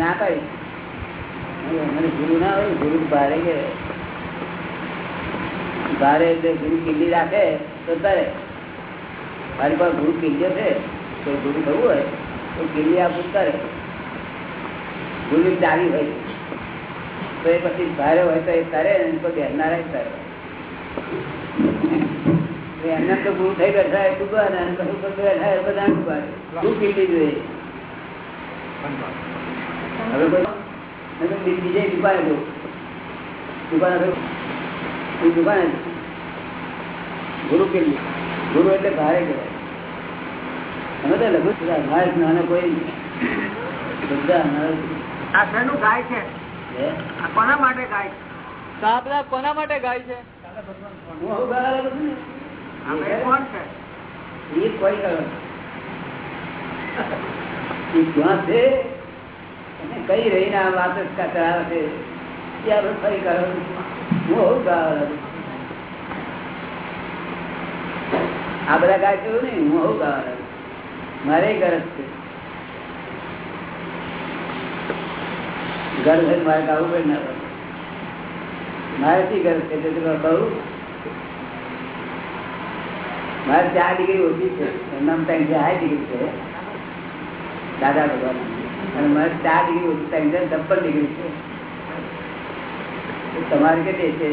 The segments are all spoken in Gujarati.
ના પાડી. મને ગુરુ ના હોય ગુરુ ભારે કે ભારે ગુરુ કિલ્લી રાખે તો તારે. મારી પાસે ગુરુ કિલ્લો છે, તો ગુરુ થવું હોય, તો કિલ્લી આપવું તારે. ગુરુ ચાલી હોય. તો એ પછી ભારે હોય તો એ તારે તો બેસનારા તારે. એમને તો ગુરુ થઈ બેઠા એ ડૂબવાના પછી બેઠા એ બધા ડૂબવા શું કિલ્લી જોઈએ. હવે બીજે દુકાને જવું દુકાને દુકાને ગુરુ કે ગુરુ એટલે ભારે કહેવાય. અમે તો લઘુ નાના કોઈ બધા આ ગાય છે? કોના માટે ગાય તો કોના માટે ગાય છે? કોઈ કરો છે કઈ રહીને આ વાત જ છે? હું ગાળા આ બધા ગાય છે એવું નહીં હું ગાવા મારે ગરજ છે. ઘર થઈને મારે ગાવું પડે ના પડે. મારે શી ગરજ છે, તે કહું. મારે ચાર ડિગ્રી ઓછી છે. એમના ત્રણ હાઈ ડિગ્રી છે. દાદા ભગવાન. અને મારે ચાર ડિગ્રી ઓછી થાય છે છપ્પન ડિગ્રી છે. તમારે કેટલી છે?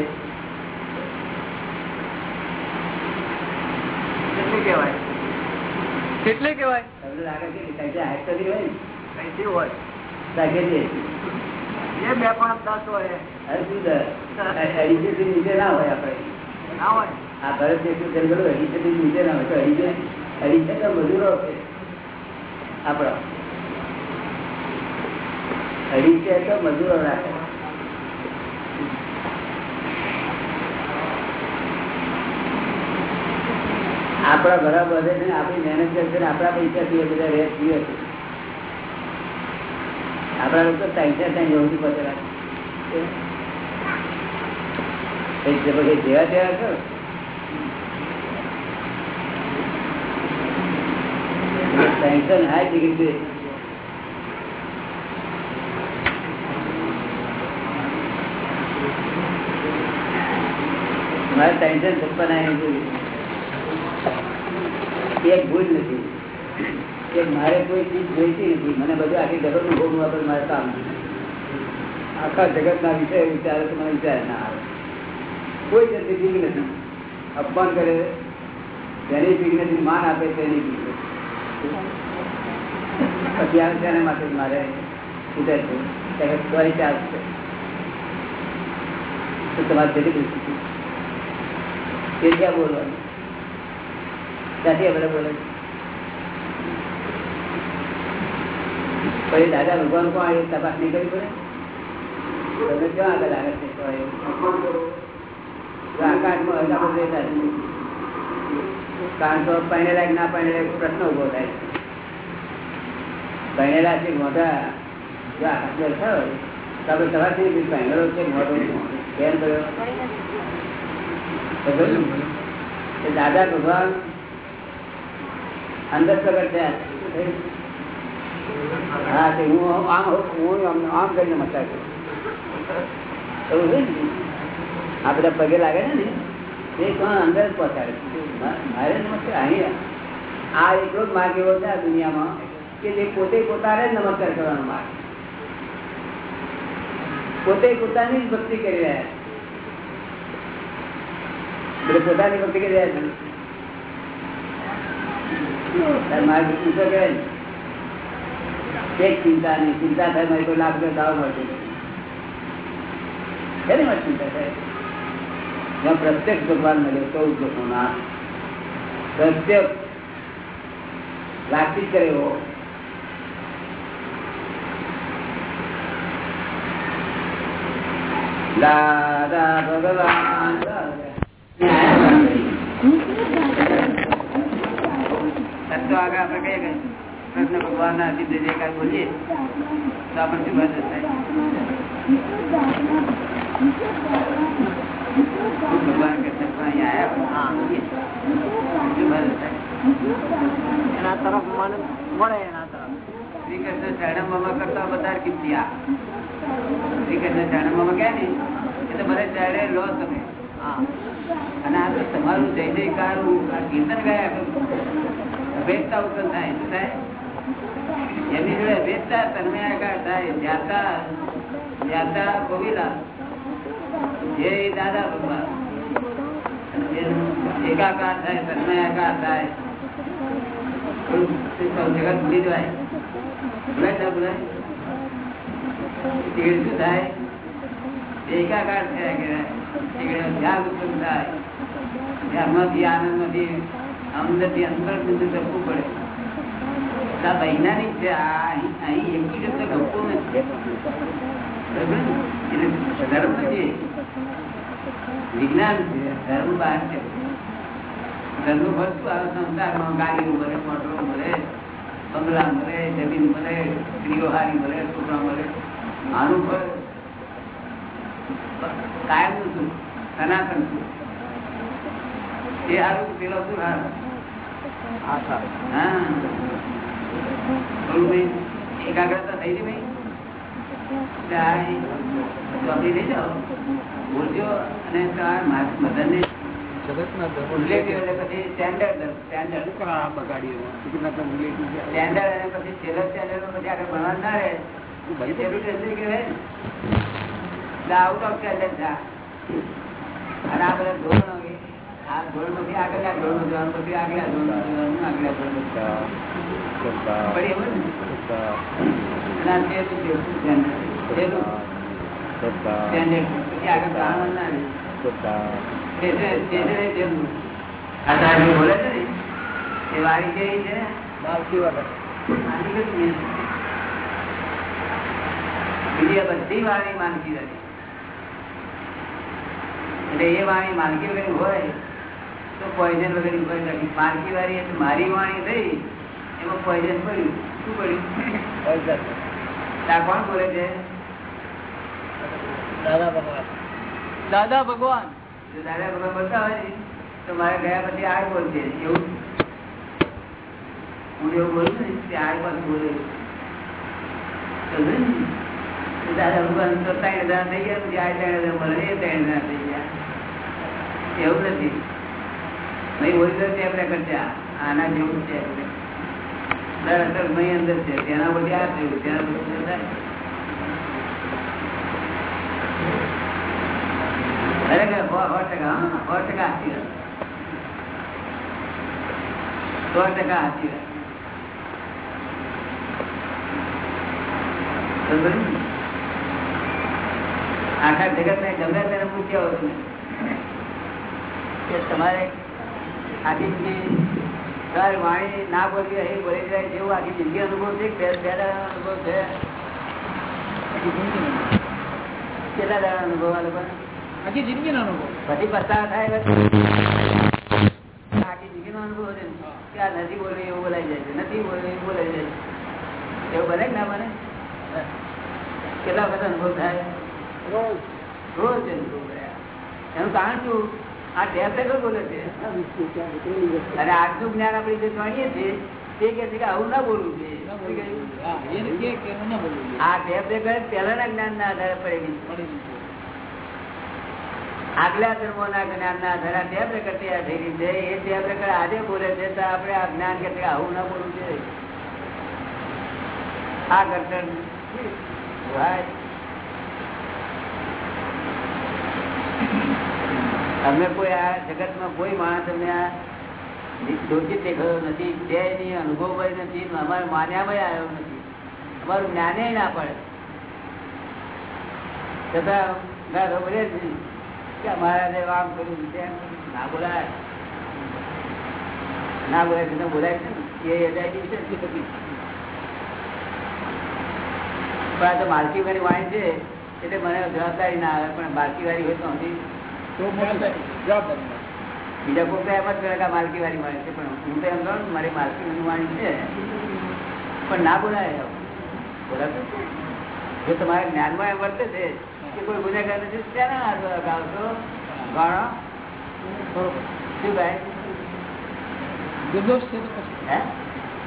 કેટલી કેવાય તમને લાગે છે હાઈટ થતી હોય ને? કઈથી હોય. ત્યાં એ બે પણ દસ હોય અરે શું દર? અઢીસો નીચે ના હોય આપણે. ના હોય? આ ભરત દેશનું જંગલ અઢીસો નીચે ના હોય. તો અઢીસો અઢીસો મજૂરો છે. આપણા. અઢીસો તો મજૂરો રાખે. આપણા ઘરા બધે છે આપણી મહેનત કરશે ને આપણા પૈસા થી બધા રેસ પીવે છે. આપણા લોકો ત્રણસો ત્રણ જવું પચરા જેવા તેવા છો ત્રણસો હાય ડિગ્રી જોઈએ મારે ટેન્શન છપ્પન આવી એક ભૂલ નથી. કે મારે કોઈ ચીજ જોઈતી નથી. મને બધું આખી જગતનું ભોગવું આપણે મારે કામ આખા જગત ના વિષય વિચારે તો મને વિચાર ના આવે. કોઈ જતી ભીગ નથી. અપમાન કરે તેની ભીગ નથી, માન આપે તેની ભીગ. પછી આવે તેને માટે મારે ઉતર છે? ત્યારે ત્વરિત ચાલશે? તો તમારે જેટલી દૃષ્ટિ તે ક્યાં બોલવાનું. ત્યાંથી પછી દાદા ભગવાન કોણ એ તપાસ નહીં કરવી પડે? તમે ક્યાં આગળ આવે છે? આકાશમાં હજારો રહેતા. કારણ તો પહેણેલા ના પહેણેલા પ્રશ્ન ઊભો થાય. પહેણેલા છે મોટા જો આકાશ થયો તો આપણે તપાસ નહીં પહેણેલો છે મોટો કેમ કર્યો? દાદા ભગવાન અંદર પ્રગટ થયા હા તે હું આમ હું આમ કરીને મસાજ કરું. આ બધા પગે લાગે ને? એ કોણ અંદર જ પહોંચાડે મારે નમસ્કાર અહીં આ એટલો જ માર્ગ એવો છે આ દુનિયામાં કે જે પોતે પોતાને નમસ્કાર કરવાનો માર્ગ પોતે પોતાની જ ભક્તિ કરી રહ્યા એટલે પોતાની ભક્તિ કરી રહ્યા છે તારે માર્ગ ઊંચો કહેવાય ને એક ચિંતા નહીં ચિંતા થાય મારી કોઈ લાભ દાવ મળશે કેની માટે ચિંતા થાય જ્યાં પ્રત્યક્ષ ભગવાન મળ્યો ચૌદ લોકો ના પ્રત્યક્ષ લાગતી જ કરે એવો દાદા ભગવાન કૃષ્ણ ભગવાન ના અતિથિ જે કાંઈ બોલીએ તો આપણે શું મદદ થાય ભગવાન કૃષ્ણ અહીંયા આવ્યા એના તરફ મન મળે એના તરફ. શ્રી કૃષ્ણ શરણમાં કરતા બધા કિંમતી શ્રી કૃષ્ણ શરણમાં કહે ને એટલે મને ત્યારે લો તમે. અને આ તો તમારું જય જયકાર કીર્તન ગાયા. અભેદતા ઉત્પન્ન થાય, શું થાય? એમની જોડે અભેદતા તન્મયાકાર થાય જ્ઞાતા જ્ઞાતા કોવિલા જે દાદા ભગવાન. એકાકાર થાય તન્મયાકાર થાય જગત ભૂલી જવાય. ભૂલાય ના ભૂલાય. શું થાય? એકાકાર થયા કહેવાય. ધ્યાનમાંથી આનંદમાંથી અંદરથી અંતર સુધી પડે. આ વૈજ્ઞાનિક છે અહીં એક ને? એટલે ધર્મ નથી વિજ્ઞાન છે, ધર્મ બહાર છે. ધર્મ ફરતું આવે સંસારમાં ગાડીઓ મળે, મોટરો મળે, બંગલા મળે, જમીન મળે, સ્ત્રીઓ હારી મળે, છોકરા મળે. આનું ફળ કાયમનું સુખ સનાતન સુખ એ હારું પેલો શું સારું એકાગ્રતા થઈ ગઈ ભાઈ જાઓ? બોલજો અને તમારા સ્ટેન્ડર્ડ સ્ટેન્ડર્ડ પછી છેલ્લો સ્ટેન્ડર્ડ પછી આગળ ભણવા ના રહે. આઉટ ઓફ છે આ. અને આ બધા ધોરણો આ ધોરણ પછી આગળ આ ધોરણ જવાનું પછી આગળ આ ધોરણ જવાનું આગળ આ ધોરણ જવાનું. પડી ને? અને આ તે શું છે? શું standard? પેલું standard. પછી આગળ ભણવાનું ના રહે. તે છે, તે છે ને જેમ આ સાહેબ જે બોલે છે ને એ વારી છે? બીજી બધી વાળી માનકી હતી એટલે એ વાણી માલકી વગેરે હોય તો પોઈઝન વગેરે હોય. નથી માલકી વાળી એટલે મારી વાણી થઈ એમાં પોઈઝન પડ્યું. શું પડ્યું? ત્યાં કોણ બોલે છે? દાદા ભગવાન. દાદા ભગવાન? જો દાદા ભગવાન બોલતા હોય તો મારે ગયા પછી આ બોલશે એવું? હું એવું બોલું ને તે આ પણ બોલે દાદા ભગવાન તો ત્રણ હજાર થઈ ગયા પછી આ ત્રણ હજાર મળે ત્રણ હજાર થઈ ગયા. એવું નથી. ભાઈ ઓરિજિનલ ટેપ રેકર્ડ કરતા આના જેવું છે દર મય અંદર છે. તેના પછી આ થયું. તેના પછી ખરેખર સો ટકા સો ટકા ટકા ને? આખા જગત ને ગમે તેને પૂછ્યા હોય કે તમારે આખી જિંદગી તમારી વાણી ના હોય એ બોલી જાય જેવું આખી જિંદગી અનુભવ છે અનુભવ છે. કેટલા દાડા અનુભવ આ લોકો આખી જિંદગી નો અનુભવ. પછી પસ્તાવા થાય આખી જિંદગીનો અનુભવ છે ને? કે આ નથી બોલવી એવું બોલાઈ જાય છે. નથી બોલવી એવું બોલાઈ જાય છે. એવું બને ના બને? કેટલા વખત અનુભવ થાય? રોજ. રોજ અનુભવ કર્યા એનું કારણ શું? આ રેકર્ડ બોલે છે. અને આજનું જ્ઞાન આપણે જે જાણીએ છીએ તે કે છે? કે આવું ના બોલવું જોઈએ. આ પહેલાના જ્ઞાન ના આધારે પડેલી છે. આગલા ધર્મો ના જ્ઞાન ના આધારે આ ટેપ રેકર્ડ તૈયાર થઈ રહી છે. એ ટેપ રેકર્ડ આજે બોલે છે તો આપણે આ જ્ઞાન કે છે આવું ના બોલવું જોઈએ. આ ઘર્ષણ ભાઈ અમને કોઈ આ જગતમાં કોઈ માણસ અમને આ દોષિત દેખાયો નથી, છે નહીં, અનુભવ નથી અમારે માન્યામાં આવ્યો નથી. અમારું જ્ઞાને ના પડે. છતાં નહીં કે અમારા આમ કર્યું ના બોલાય. ના બોલાય તમને બોલાય છે એ અજાયબી છે બધી. પણ આ તો માલકી વાળી વાણી છે, એટલે મને જવાબદારી ના આવે, પણ માલકી વાળી હોય તો હજી તો મોટી જવાબદારી મળે. બીજા કોઈ તો એમ જ કરે કે આ માલકી વાળી વાણી છે પણ હું તો એમ કહું ને મારી માલકી વાળી વાણી છે. પણ ના બોલાય બોલાતું છે. જો તમારા જ્ઞાનમાં એમ વર્તે છે કે કોઈ ગુનેગાર નથી તેના હાથ ગાવશો ગાણો બરોબર. શું ભાઈ? નિર્દોષ છે તો પછી? હે?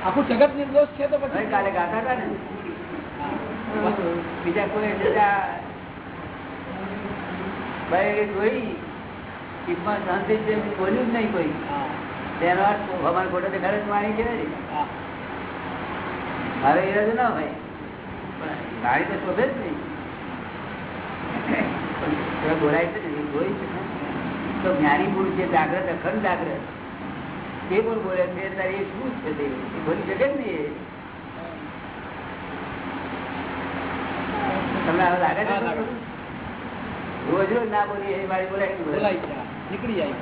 આખું જગત નિર્દોષ છે તો હવે પછી કાલે ગાતા હતા ને? હા. બીજા કોઈ જતા ભાઈ જોઈ ચીપમાં શાંતિ છે બોલ્યું જ નહીં કોઈ. હા. તેનો અર્થ ભગવાન ખોટો દેખાડે વાણી કહેવાય મારે ઈરાદો ના હોય. ગાડી તો શોધે જ નહીં. બોલાય છે ને એ જોઈ છે તો જ્ઞાની પુરુષ છે જાગ્રત અખંડ જાગ્રત. તે પણ બોલે છે તારે એ શું છે તે? એ બોલી શકે જ નહીં એ. તમને હવે લાગે છે. રોજ રોજ ના બોલી એ વાળી બોલાય. નીકળી જાય.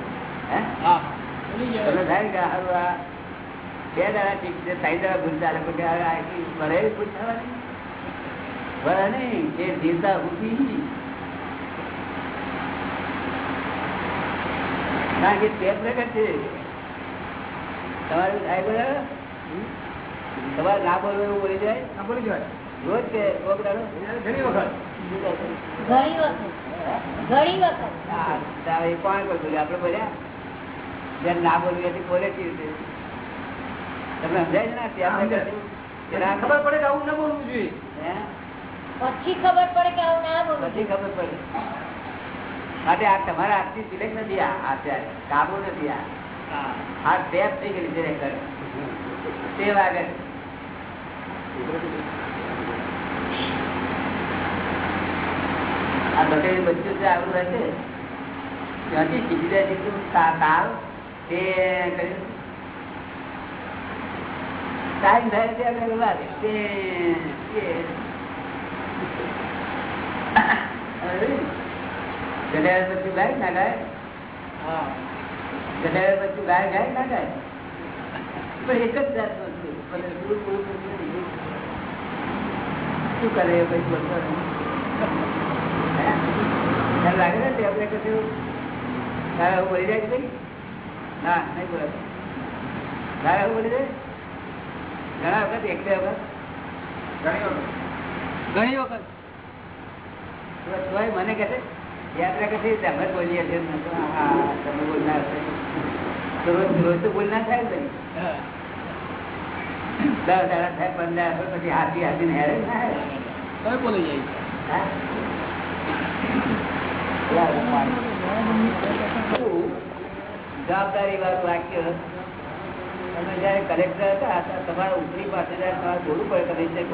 હે? હા. બોલી થાય કે હારું આ બે દાડા ઠીક છે ત્રણ દાડા ભૂલ ચાલે પણ કે આખી વરે ભૂલ થવાની? વરે નહીં એ જીવતા ઉઠી કારણ કે તે પ્રગટ છે. તમારું થાય તમારે ના બોલવું એવું બોલી જાય ના બોલી જવાય રોજ કે ઘણી વખત. ઘણી વખત. ઘણી વખત. આ તારે એ કોણ બોલ્યું આપણે બોલ્યા જેમ ના બોલવી હતી બોલે કેવી રીતે તમને સમજાય છે ને ત્યાં સમજાય. એના ખબર પડે કે આવું ન બોલવું જોઈએ. પછી ખબર પડે કે આવું ના બોલવું પછી ખબર પડે. માટે આ તમારા હાથથી સિલેક્ટ નથી આ અત્યારે. કાબુ નથી આ. હા. આ ટેપ થઈ ગયેલી છે તે વાગે. આ બટેલી બચ્ચું છે આવું રહે છે ત્યાંથી શીખી જાય તું કર્યું. ટાઈમ થાય છે આપણે વાત તે તે- ગધેડા ગાય ના ગાય હા ગધેડા બચ્ચું ગાય ગાય ના ગાય પણ એક જ છે. પણ શું કરે પછી? તને લાગે ને તે આપણે કશું તારા એવું બોલી જાય છે ભાઈ ના નહીં બોલાતું. તારા એવું બોલી જાય? ઘણા વખત એક બે વખત. ઘણી વખત. ઘણી વખત. તોય મને કહે છે યાત્રા છે તમે બોલીએ છીએ? હા તમે બોલનાર રોજ તો બોલ ના થાય ને. દસ દાડા થાય પંદર પછી હાથી હાથી ને હેરે. બોલી જાય હા? જવાબદારી વાત વાક્ય તમે જયારે કલેક્ટર હતા તમારા ઉપરી પાસે જયારે બોલવું પડે કમિશનર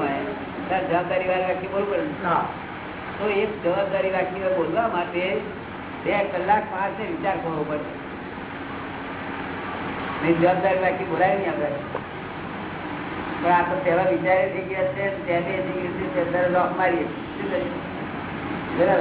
ત્યારે જવાબદારી વાળું વાક્ય બોલવું પડે. તો એક જવાબદારી વાક્ય બોલવા માટે બે કલાક પાંચ ને વિચાર કરવો પડે. નહીં જવાબદારી વાક્ય બોલાય નહીં આપણે. પણ આ તો પહેલા વિચારે થઈ ગયા છે ત્યારે થઈ ગયું છે તે લોક મારીએ શું કરીએ? તમને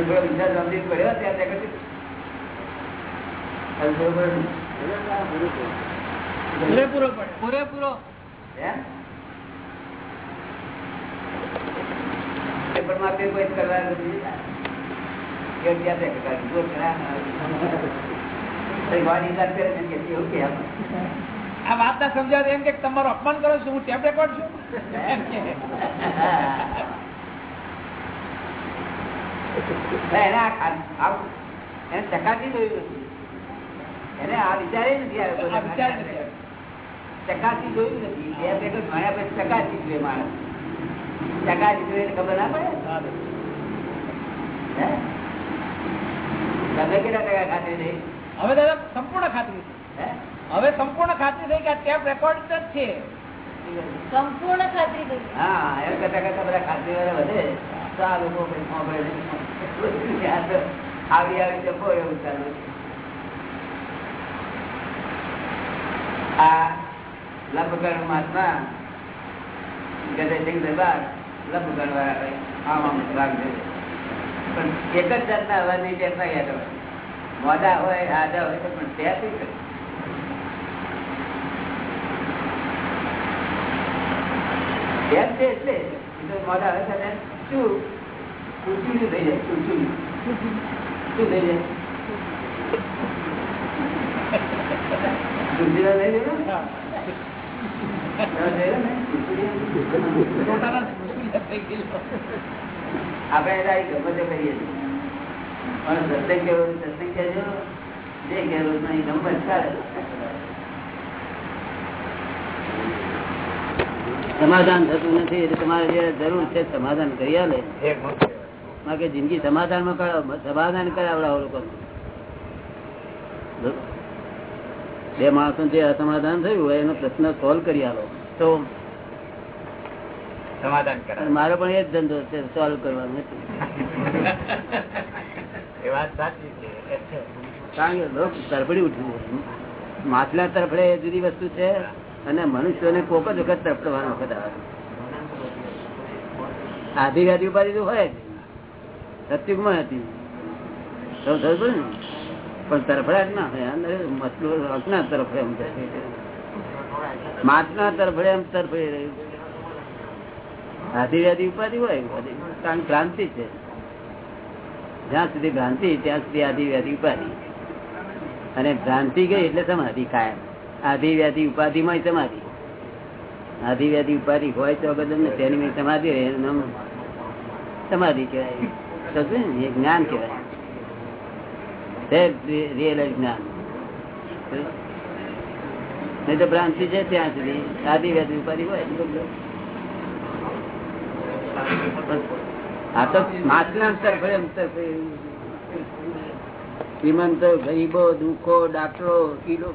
થોડો વિચાર સમજી પડ્યો ત્યાં ત્યાં કરી હવે બરોબર પૂરેપૂરો પૂરેપૂરો એમ? પેપરમાં તે કોઈ જ કરવાનું નથી. કે ત્યાં ત્યાં કરવાનું. જો ખરા. તઈ વાણી વાત કરે છે કે કોઈ કે નથી આ વાત ના સમજાવે એમ કે તમારું અપમાન કરો છો હું ટેપ રેકોર્ડ છું? એને ચકાસી જોયું નથી. એને આ વિચારે નથી આવ્યો. ચકાસી જોયું નથી. ભેગો ભણ્યા પછી ચકાસી જોઈએ માણસ. ચકાસી જોઈએ ખબર ના પડે? તમે કેટલા ટકા ખાતરી થઈ? હવે દાદા સંપૂર્ણ ખાતરી હવે સંપૂર્ણ ખાતરી થઈ કે આ ટેપ રેકોર્ડ જ છે. સંપૂર્ણ ખાતરી થઈ. હા એમ કરતા કરતા બધા ખાતરી વાળા વધે. તો આ લોકો કઈ સાંભળે નહીં. આ તો આવી આવી જપો એવું ચાલુ આ લંબકરણ મહાત્મા ગજેસિંહ દરબાર લંબકરણ વાળા ભાઈ આમ આમ લાગશે પણ એક જ જાતના અવાજની ટેપ ના ગયા મોડા હોય. આધા હોય તો પણ ટેપ કરે. ટેપ છે એટલે મોડા હોય ત્યારે શું? ચૂચું થઈ જાય? ચૂચું શું? થઈ જાય? ચૂચું થઈ જાય ને? હા. ટોટાના થઈ ગયેલો. આપણે એના એ ગમે તે કરીએ પણ સત્સંગ કેવો સત્સંગ કહેજો. જે કહેવો નહીં નંબર ચાલે. સમાધાન થતું નથી એટલે તમારે જે જરૂર છે સમાધાન કરી આલે. બાકી જિંદગી સમાધાનમાં કરાવ સમાધાન કરાવડાવો લોકો. બે માણસો જે અસમાધાન થયું હોય એનો પ્રશ્ન સોલ્વ કરી આલો. તો મારો પણ એ જ ધંધો છે સોલ્વ કરવાનો કારણ કે લોક તરફડી ઉઠવું. માછલા તરફડે એ જુદી વસ્તુ છે અને મનુષ્યોને કોક જ વખત તરફડવાનો વખત આવે. આધી વ્યાધી ઉપાધિ તો હોય જ. સત્યુગમાં હતી. તો થયું ને? પણ તરફડાટ ના મછલો હકના તરફડે એમ તરફડે. તરફડે એમ તરફડી રહ્યું. ઉપાધિ હોય કારણ કે ભ્રાંતિ છે. જ્યાં સુધી ભ્રાંતિ, ત્યાં સુધી આધી વ્યાધિ ઉપાધિ. અને ભ્રાંતિ ગઈ એટલે સમાધિ કાયમ. આધિ વ્યાધિ ઉપાધિ માં સમાધિ. આધિ વ્યાધિ ઉપાધિ હોય તો તમને તેની સમાધિ રહે સમાધિ કહેવાય? એ જ્ઞાન કહેવાય. નહીં તો ભ્રાંતિ છે ત્યાં સુધી. આધિ વ્યાધિ ઉપાધિ હોય આ તો માછલા શ્રીમંતો ગરીબો, દુઃખો ડાક્ટરો કિલો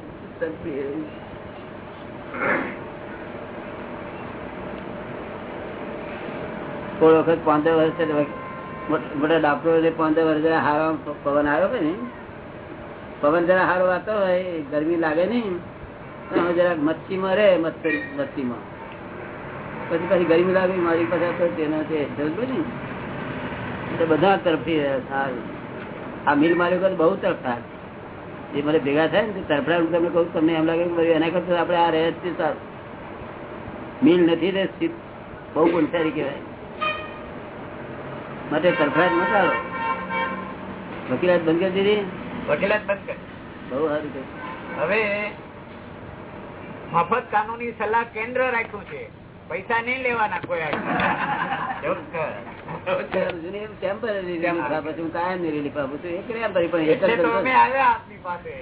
કોઈ વખત પંદર વર્ષ મોટા ડાક્ટરો પંદર વર્ષ હારો પવન આવ્યો કે ને પવન જરા હારો આવતો હોય, ગરમી લાગે નહીં. મચ્છી માં રે મચ્છી માં પછી પછી ગરમી લાગે, મારી પાસે તેનો તે સમજ્યું ને એટલે બધા તરફી સારું આ મિલ માલિકો તો બહુ તરફા એ મને ભેગા થાય ને તરફડા હું તમને કહું તમને એમ લાગે કે એના કરતા આપણે આ રહે જ સારું. મિલ નથી રે સ્થિત બહુ ગુણસારી કહેવાય. માટે તરફડાટ ચાલો વકીલાત બંધ કરી દીધી. વકીલાત બંધ કર. બહુ સારું કહ્યું હવે મફત કાનૂની સલાહ કેન્દ્ર રાખ્યું છે. પૈસા નહીં લેવાના કોઈ છે, છું. છે.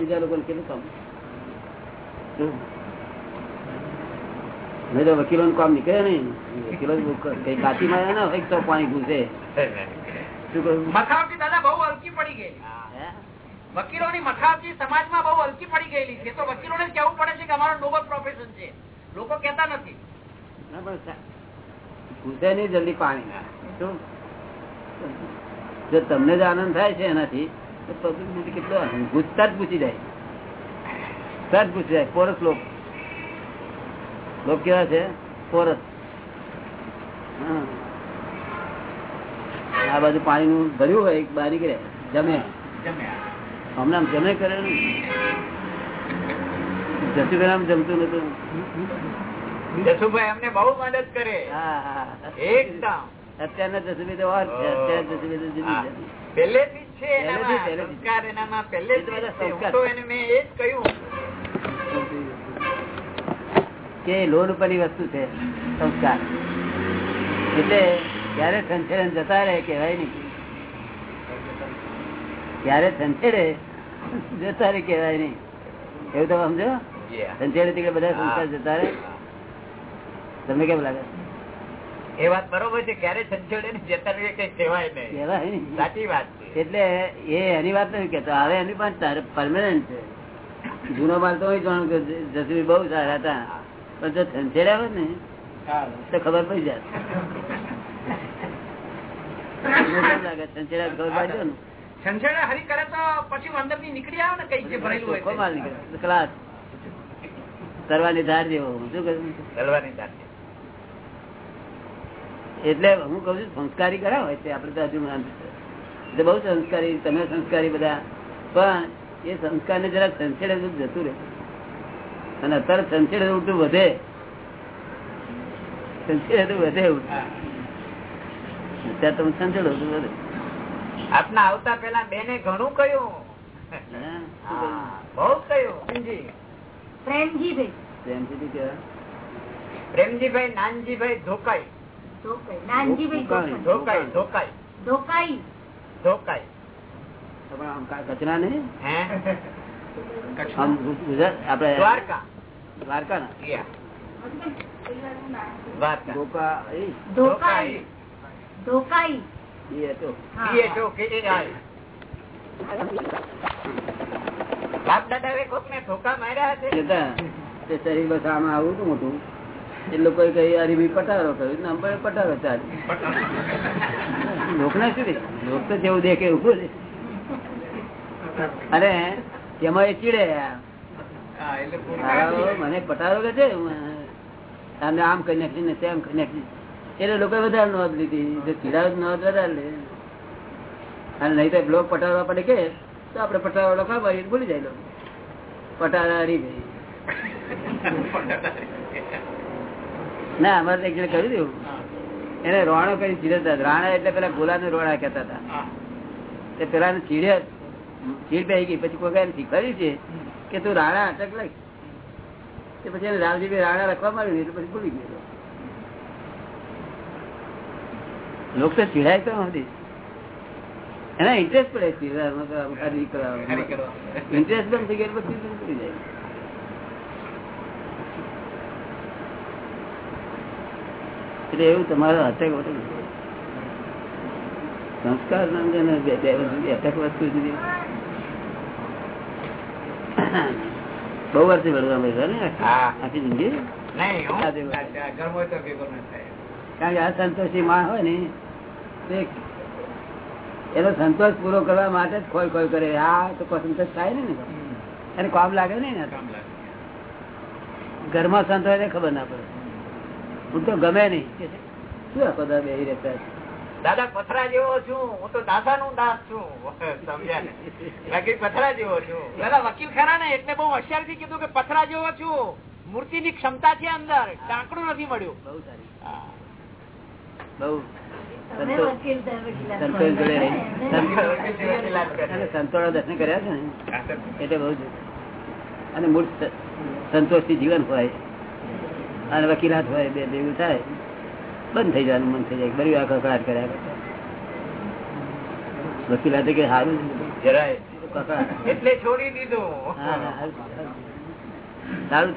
બીજા લોકો કેટલું કામ? નહીં તો વકીલો કામ નીકળે નહીં. વકીલો કઈ કાચી માં ના હોય તો પાણી ઘૂસે. મથાવટી દાદા બહુ હલકી પડી ગઈ. હે? વકીલોની મથાવટી સમાજમાં બહુ હલકી પડી ગયેલી છે. તો વકીલોને જ કહેવું પડે છે કે અમારો નોબલ પ્રોફેશન છે. લોકો કેતા નથી. ના પણ સા- ઘૂસે નહીં જલ્દી પાણી. જો તમને જ આનંદ થાય છે એનાથી તો કેટલો ગુજતા જ પૂછી જાય. સર પૂછી જાય. પોરસ લોક. લોક કેવા છે? કોરસ. આ બાજુ પાણી નું ભર્યું હોય બારી કરે જમે. હમણાં જમે કરે જસુભાઈ આમ જમતું નતું. જસુભાઈ અમને બહુ મદદ કરે. હા હા. એકદમ. અત્યારના જસુભાઈ તો વાત છે અત્યારના જસુભાઈ તો છે. પહેલેથી જ છે એનામાં. સંસ્કાર એનામાં પહેલેથી. તો એને મેં એ જ કહ્યું. કે લોન ઉપરની વસ્તુ છે સંસ્કાર. એટલે ત્યારે સંચેડન જતા રહે કહેવાય નહીં. ત્યારે સંચેડે જતા રહે કહેવાય નહીં. એવું તમે સમજો? થી બધા સંસ્કાર જતા રહે. તમને કેમ લાગે? એ વાત બરોબર છે ક્યારે સંચોડે ને જતા કઈ કહેવાય નહીં. સાચી વાત છે. એટલે એ એની વાત નથી કેતો હવે એની પણ પરમાનન્ટ છે. જૂનો માલ તો જાણું કે જસવી બહુ સારા હતા. પણ જો સંચેડ્યા આવે ને તો ખબર પડી જાય. સંછેડે એટલે હું કઉ છું સંસ્કારી કરા હોય તે. આપડે તો હજુ માનતું છે. એટલે બહુ સંસ્કારી તમે સંસ્કારી બધા. પણ એ સંસ્કાર ને જરા સંચેડે જતું રહે. અને અત્યારે સંચેડ ઉઠું વધે. સંચેડ વધે અત્યારે તમે સંચેડ તો વધે. આપના આવતા પેલા બેને ઘણું કહ્યું. હે? બહુ કહ્યું. પ્રેમજીભાઈ. પ્રેમથી કહેવાય? પ્રેમજીભાઈ નાનજીભાઈ ધોકાઈ. ધોકાઈ. નાનજીભાઈ ધોકાઈ. ધોકાઈ. ધોકાઈ ધોકાઈ. કચરા નહીં? આપણે દ્વારકા. દ્વારકા. ના આવું મોટું. એ કઈ અરીબી પટારો કર્યું. નામ પર પટારો ચાલે. લોકને શું લોક તો જેવું દેખે એવું અને તેમાં એ ચીડે. મને પટારો કે છે? તમે આમ કરી નાખી ને તેમ કરી નાખી એટલે લોકોએ વધારે નોંધ લીધી. જો ચીડાવ નોંધ વધારે લે. અને નહીં તો બ્લોક પટારવા પડે કે? તો આપડે પટારો લખવા ભૂલી જાય લોકો. પટારા હરી ગઈ. ના અમારે એક જણે કહ્યું હતું. એને રોણો કરી ચીડતા રાણા એટલે પેલા ગોલા ને રોણા કહેતા હતા તે પેલા ને ચીડે ચીડ પહી ગઈ પછી કોઈ શીખવાડ્યું છે કે તું રાણા અટક લખ તે પછી એને રામજીભાઈ રાણા લખવા માંડ્યું એટલે પછી ભૂલી ગયો. લોક તો ચીડાય તો નથી. એના ઇન્ટરેસ્ટ પડે ચીડવામાં તો આમ હરી હરી કરવામાં. કરવા. ઇન્ટરેસ્ટ બંધ થઈ ગયા પછી ભૂલી જાય. એટલે એવું તમારો અટેક વટક સંસ્કાર નામ છે ને બે વસ્તુ અટક વસ્તુ જુદી બહુ વર્ષ ભણવા મળ્યો ને? આખી જિંદગી? હું કારણ કે આ સંતોષી માં હોય ને એનો સંતોષ પૂરો કરવા માટે જ ખોલ ખોલ કરે. આ તો સંતોષ થાય ને એને કામ લાગે ને? કામ લાગે. ઘરમાં સંતોષ ખબર ના પડે. હું તો ગમે નહીં. શું આખો બે રહેતા? દાદા પથરા જેવો છું. હું તો દાદા નું દાસ છું. સમજ્યા બાકી પથરા જેવો છું. દાદા વકીલ ખરા ને? એટલે બહુ હોશિયારથી કીધું કે પથરા જેવો છું. મૂર્તિ ની ક્ષમતા છે અંદર ટાંકડું નથી મળ્યું. બહુ સારી. હા. બહુ સંતોષ દર્શન કર્યા છે ને? એટલે બહુ અને મૂળ સંતોષથી જીવન હોય. અને વકીલાત હોય બે ભેગું થાય. બંધ થઈ જવાનું મન થઈ જાય. બરી કકડાટ કર્યા કરતા. વકીલાતે કે સારું જરાય. એટલે છોડી દીધું. સારું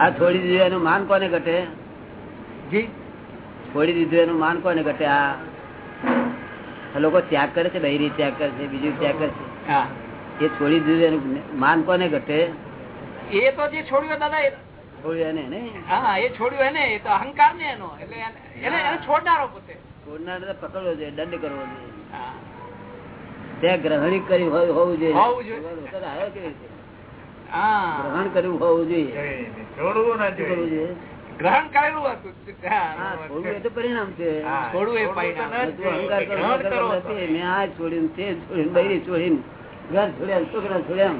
આ છોડી દીધું એનું માન કોને ઘટે? છોડી દીધું એનું માન કોને ઘટે? આ લોકો ત્યાગ કરે છે બૈરી ત્યાગ કરે છે બીજું ત્યાગ કરે છે. એ છોડી દીધું એનું માન કોને ઘટે? એ તો જે છોડ્યો દાદા એ- ને હા એ છોડ્યું એને એ તો અહંકાર ને એનો. એટલે એને એને એને છોડનારો પોતે. છોડનાર પકડવો જોઈએ દંડ કરવો જોઈએ. હા. ત્યાં ગ્રહણી કરી હોવું જોઈએ. ગ્રહણ કર્યું હોવું જોઈએ. છોડવું નથી કરવું જોઈએ? ગ્રહણ કરેલું હતું. એ તો પરિણામ છે. છોડવું એ પરિણામ. ગ્રહણ કરો. મેં આ છોડ્યું તે છોડ્યું બૈરી છોડીને ગ્રહણ છોડ્યા છોકરા છોડ્યા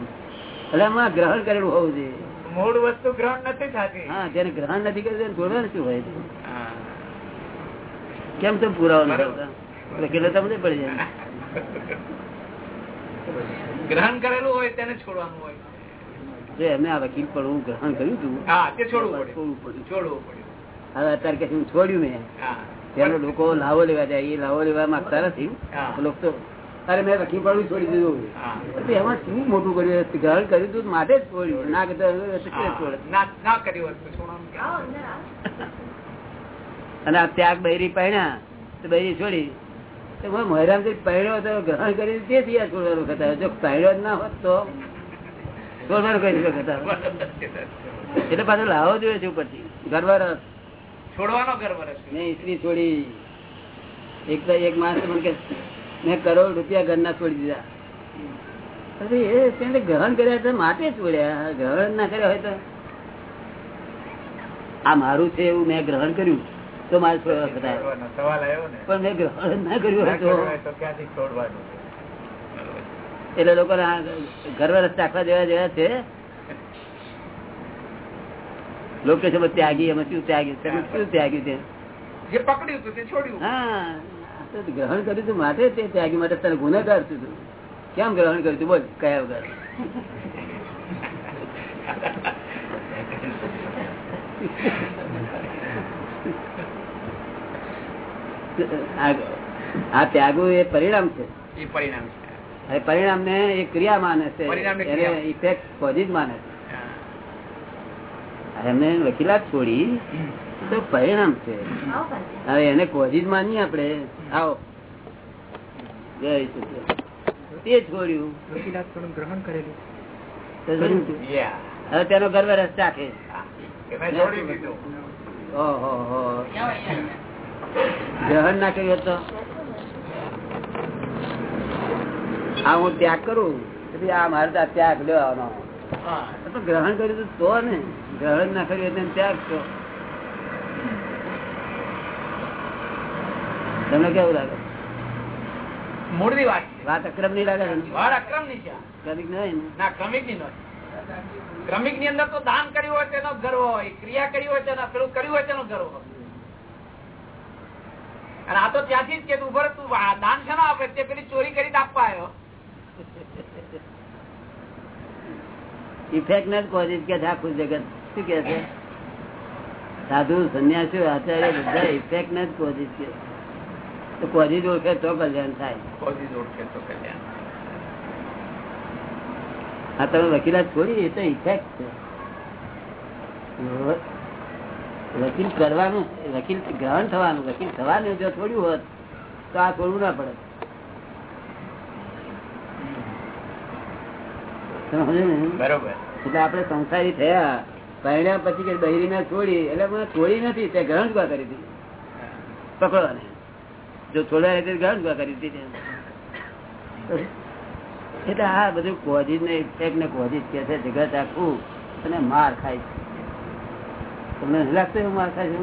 એટલે આમાં ગ્રહણ કરેલું હોવું જોઈએ. મૂળ વસ્તુ ગ્રહણ નથી થતી. હા જેને ગ્રહણ નથી કર્યું છોડવાનું શું હોય. કેમ તો પુરાવો તમને પડી જાય? ગ્રહણ કરેલું હોય તેને છોડવાનું હોય. જો એમને આ વકીલ પણ હું ગ્રહણ કર્યું હતું છોડવું પડ્યું. હવે અત્યારે કે હું છોડ્યું મેં. ત્યારે લોકો લાવો લેવા જાય એ લાવો લેવા માંગતા નથી. લોકો તો અરે મેં વકીલ પણ છોડી દીધું. એમાં શું મોટું કર્યું? ગ્રહણ કર્યું હતું માટે જ છોડ્યું. ના. અને આ ત્યાગ બૈરી પહેણ્યા તો બૈરી છોડી. તો મહેરામથી પહેણ્યો તો ગ્રહણ કરી તેથી આ છોડવાનું કહેતા જો પહેણ્યો જ ના હોત તો છોડવાનું કઈ એટલે પાછો લાવો જોઈએ છે ઉપરથી. ગરબરસ છોડવાનો ગરબરસ નહીં સ્ત્રી છોડી. એક તો એક માણસ મને કે મેં કરોડ રૂપિયા ઘરના છોડી દીધા. અરે એ તેને ગ્રહણ કર્યા તો માટે છોડ્યા. ગ્રહણ ના કર્યા હોય તો? આ મારું છે એવું મેં ગ્રહણ કર્યું. તો મારે છોડવા સવાલ આવ્યો પણ મેં ગ્રહણ ના કર્યું હોય તો ક્યાંથી છોડવાનું? એટલે લોકો ઘર રસ ચાખવા જેવા જેવા છે. લોકો છે બધું ત્યાગી એમાં શું ત્યાગી? શું ત્યાગ્યું છે? જે પકડ્યું હતું તે છોડ્યું. હા ગ્રહણ કર્યું હતું માટે તે ત્યાગી માટે તને ગુનેગાર છું તું. કેમ ગ્રહણ કર્યું તું? બોલ કયા વગર? આ- આ ત્યાગું એ પરિણામ છે. એ પરિણામ છે. પરિણામ ને એ ક્રિયા માને છે. ઇફેક્ટ પોઝિટ માને છે એમને વકીલાત છોડી તો પરિણામ છે હવે એને કોઝિજ માનીએ આપણે આવો જય. તે છોડ્યું ગ્રહણ કરેલું તો શું થયું? Yeah. હવે તેનો ગર્વ રસ ચાખે હા. કે મેં છોડી દીધું ઓહો હો. ગ્રહણ ના કર્યું હોત તો આ હું ત્યાગ કરું પછી આ મારે ત્યાં ત્યાગ લેવાનો. તો ગ્રહણ કર્યું તો ને. ગ્રહણ ના કર્યું હતું ત્યાગ તો. તમને કેવું લાગે? મૂળની વાત વાત અક્રમ લાગે ને? અક્રમની છે. ક્રમિક નહીં ના? ક્રમિકની નથી ક્રમિકની અંદર તો દાન કર્યું હોય તેનો ગર્વ હોય ક્રિયા કરી હોય તેનો પેલું કર્યું હોય તેનો ગર્વ હોય. અને આ તો ત્યાંથી જ કે તું ઊભો રહે, તું દાન શેનો આપે? તે પેલી ચોરી કરી આપવા આવ્યો. ઇફેક્ટ ને જ કોઝિજ કે આખું જગત. શું કે છે? સાધુ સંન્યાસી આચાર્ય બધા ઇફેક્ટ ને જ કોઝિજ કે. તો કોઝિજ ઓળખે તો કલ્યાણ થાય. બધી ઓળખે તો કલ્યાણ આ તમે વકીલાત છોડી એ તો ઇફેક્ટ છે. વકીલ કરવાનું વકીલ ગ્રહણ થવાનું વકીલ થવાનું જો થોડ્યું હોત તો આ થોડું ના પડે તમે સમજો ને? બરોબર. એટલે આપણે સંસારી થયા પરણ્યા પછી કે બહેરી ના છોડી એટલે છોડી નથી તે ગ્રહણ ગુવા કરી હતી પકડવાને. જો છોડવા રીતે ગ્રહણ ગુવા કરી હતી એટલે આ બધું કોઝિજ ને ઇફેક્ટ ને કોઝિજ કે છે જગત આખું અને માર ખાય છે. તમને નથી લાગતું એવું માર ખાય છે?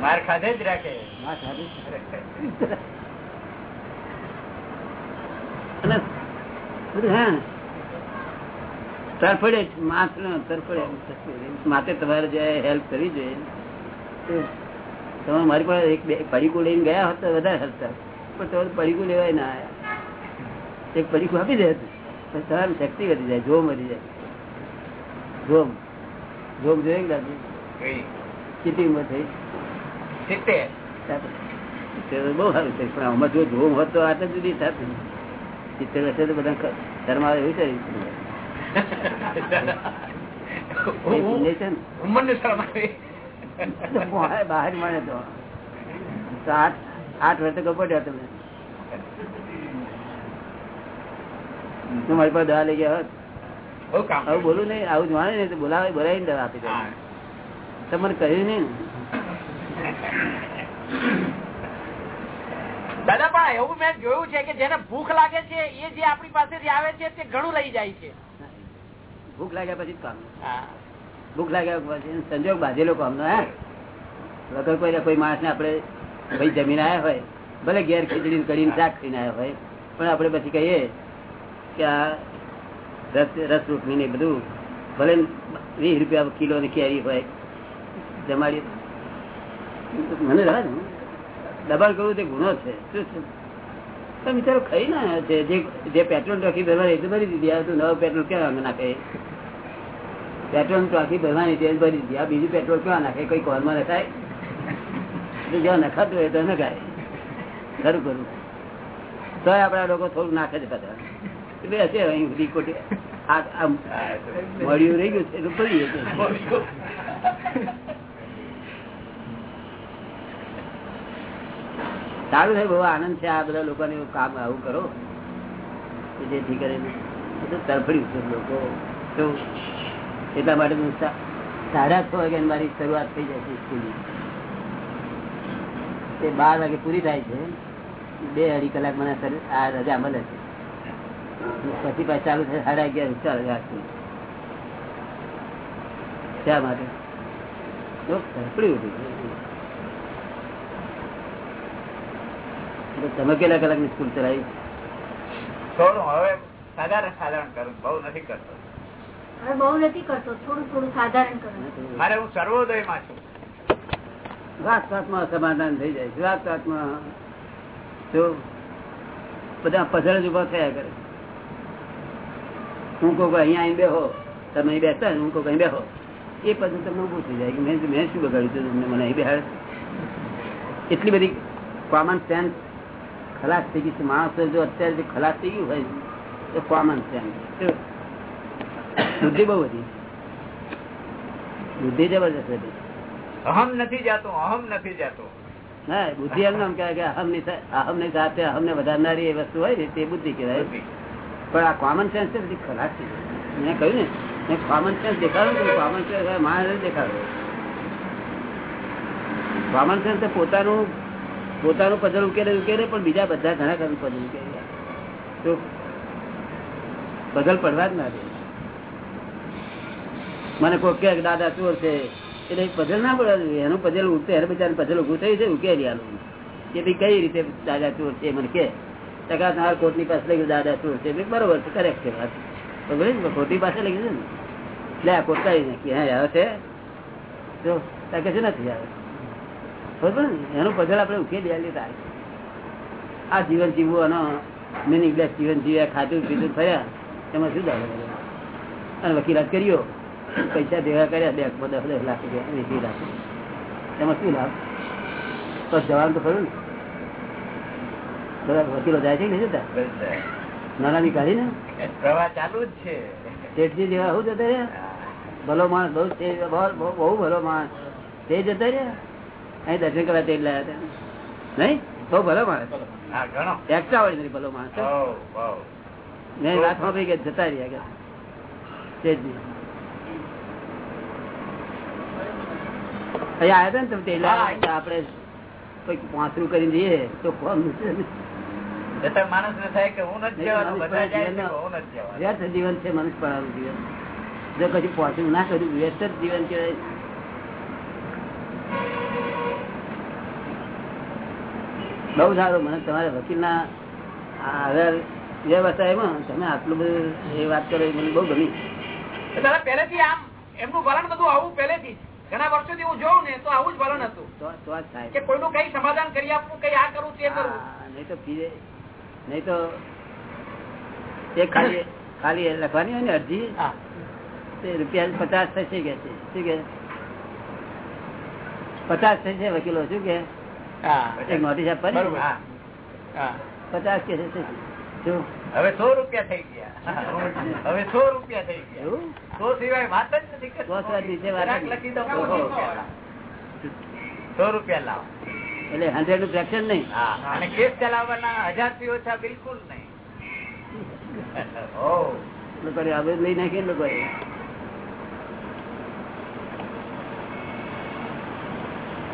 માર ખાધે જ રાખે. માર ખાધે જ રાખે. અને હા. તરફડે માત્ર તરફડે માટે તમારે જે હેલ્પ કરવી જોઈએ. તમે મારી પાસે એક બે પડીકું લઈને ગયા હોત તો વધારે હસતા પણ તમે પડીકું લેવાય ના આવ્યા. એક પડીકું આપી દે પણ તમારી શક્તિ વધી જાય જોમ વધી જાય. જોમ. જોમ જોઈએ દાદી? કેટલી ઉંમર થઈ? સિત્તેર. બહુ સારું છે પણ આમાં જો જોમ હોત તો આટલા જુદી થાત. સિત્તેર વર્ષે તો બધા શરમાવે એવું છે બહાર મળે તો. આઠ આઠ વર્ષે ગપોટ્યા તમે મારી પાસે દવા લઈ ગયા હોત. આવું બોલું નહીં આવું જાણે નહીં તો બોલાવે બોલાવીને દવા આપી દે. તમને કહ્યું નહીં દાદા પણ એવું મેં જોયું છે કે જેને ભૂખ લાગે છે એ જે આપણી પાસેથી આવે છે તે ઘણું લઈ જાય છે. ને ભૂખ લાગ્યા પછી કામ. ભૂખ લાગ્યા પછી સંજોગ બાંધેલો કામનો હે? વગર કોઈ કોઈ માણસ ને આપણે ભાઈ જમીન આવ્યા હોય ભલે ઘેર ખીચડી કરીને શાક ખાઈને આવ્યા હોય પણ આપણે પછી કહીએ કે આ રસ રસ રોટલી ને બધું ભલે વીસ રૂપિયા કિલો ની કેરી હોય જમાડી મને ને દબાણ કરવું તે ગુનો છે શું છે. તો બિચારો ખાઈ ના છે જે પેટ્રોલ ટાંકી ભરવાની એ ભરી દીધી આ નવો પેટ્રોલ કેવા નાખે પેટ્રોલ ટાંકી ભરવાની તે ભરી દીધી આ બીજું પેટ્રોલ કેવા નાખે કોઈ કોલમાં નખાય જ્યાં નખાતું હોય તો નખાય ખરું ખરું તો આપડા લોકો થોડું નાખે છે બધા એટલે હશે અહીં બધી કોટી આ આ મળ્યું રહી ગયું છે એટલું ભરીએ સારું છે બહુ આનંદ છે આ બધા લોકોને કામ આવું કરો. જેથી કરીને તરફડ્યું છે લોકો. તો એટલા માટે હું સાડા છ વાગે મારી શરૂઆત થઈ જાય છે સ્કૂલની. તે બાર વાગે પૂરી થાય છે. બે અઢી કલાક મને આ રજા મળે છે. પછી પાછા ચાલુ થાય, સાડા અગિયાર ચાલે રાખી શા માટે? તરફડી તરફડ્યું હતું. એટલે તમે કેટલા કલાકની સ્કૂલ ચલાવી? થોડું હવે સાધારણ સાધારણ કરું બહુ નથી કરતો. બહુ નથી કરતો થોડું થોડું સાધારણ કરો. મારે હું સર્વોદયમાં છું. વાત વાતમાં સમાધાન થઈ જાય વાત વાતમાં જો બધા પઝલ જ ઊભા થયા કરે. હું કોઈ અહીંયા આવીને બેહો. તમે અહીં બેસતા હું કોઈ અહીં બેહો. એ પછી તમને ઉભું થઈ જાય કે મેં મેં શું બગાડ્યું હતું તમને મને અહીં બેહાડ એટલી બધી કોમન સેન્સ ખલાસ થઈ ગયું છે. માણસો જો અત્યારે જે ખલાસ થઈ ગયું હોય તો કોમન છે બુદ્ધિ બહુ બધી. બુદ્ધિ જબરજસ્ત હતી અહમ નથી જાતો અહમ નથી જાતો. હા બુદ્ધિ એમ નામ કહેવાય કે અહમની અહમની સાથે અહમ ને વધારનારી એ વસ્તુ હોય ને તે બુદ્ધિ કહેવાય. પણ આ કોમન સેન્સ છે બધી ખરાબ છે મેં કહ્યું ને મેં કોમન સેન્સ દેખાડ્યું કોમન સેન્સ માણસ દેખાડો. કોમન સેન્સ પોતાનું પોતાનું પઝલ ઉકેલે ઉકેલે પણ બીજા બધા ઘણા ઘણા પઝલ ઉકેલે. તો પઝલ પડવા જ ના દે. મને કોઈ કે, દાદા ચોર છે એટલે પઝલ ના પડે એનું પઝલ ઉઠે એને બધા પઝલ ઉભું થયું છે, ઉકેલી આલું. કે ભાઈ કઈ રીતે દાદા ચોર છે મને કે ટકા તમારા કોર્ટની પાસે લઈ ગયું, દાદા ચોર છે બરોબર છે કરેક્ટ છે, વાત. ને? ખોટી પાસે લઈ ગયું ને? લે, આ કોર્ટ કાઢી નાખી. હા, આવે છે. જો તકે છે, નથી આવે. એનું પઝલ આપણે ઉકેલી તારે આ જીવન જીવવું અને મિનિંગ બેસ જીવન જીવ્યા ખાધું પીધું ફર્યા એમાં શું દાડો અને વકીલાત કર્યો. પૈસા ભેગા કર્યા બેંકમાં દસ દસ લાખ રૂપિયા વેચી રાખે એમાં શું લાભ? તો જવાનું તો ખરું ને. વકીલો જાય છે કે નહીં જતા? નાનાની કાઢી ને પ્રવાહ ચાલુ જ છે. શેઠજી જેવા હું જતા રહ્યા? ભલો માણસ બહુ છે, બહુ બહુ બહુ ભલો માણસ. તે જતા રહ્યા? અહીં દર્શન કરવા તે રહ્યા હતા. નહીં? બહુ ભલો માણસ. હા ઘણો. એક્સ્ટ્રા ભલો માણસ બહુ બહુ. મેં વાત જતા રહ્યા શેઠજી અહીંયા આવ્યા હતા ને તમે તેલ આપણે કોઈ પાંચરું કરીને જઈએ તો કોમ જતા માણસ ને થાય કે હું નથી જવાનું નહીં, છે નથી મનુષ્ય પડાનું જીવન જો કદી પહોંચ્યું ના કર્યું જ જીવન કહેવાય. બહુ સારું. મને તમારા વકીલ ના વ્યવસ્થા એમાં તમે આટલું બધું એ વાત કરો મને બહુ ગમી. દાદા પહેલેથી આમ એમનું વલણ બધું આવું પહેલેથી. ઘણા વર્ષોથી હું જોઉં ને તો આવું જ વલણ હતું. કે કોઈનું કઈ સમાધાન કરી આપવું કઈ આ કરવું તે કરવું. નહીં તો નહીં નહીં તો એ ખાલી ખાલી લખવાની હોય ને અરજી? હા. તે રૂપિયા પચાસ થશે કે છે? શું કે? પચાસ થશે વકીલો શું કે? પચાસ કે હવે સો રૂપિયા થઈ ગયા. હવે સો રૂપિયા થઈ ગયા. સો સિવાય વાત જ નથી કરતો. સો સિવાય નીચે વાત જ જરાક નથી. લખી દો. સો રૂપિયા. લાવો. એટલે હંડ્રેડનું ફ્રેક્શન નહીં? હા. અને કેસ ચલાવવાના હજારથી ઓછા બિલકુલ નહીં. ઓ લોકોએ હવે લઈ નાખીએ ને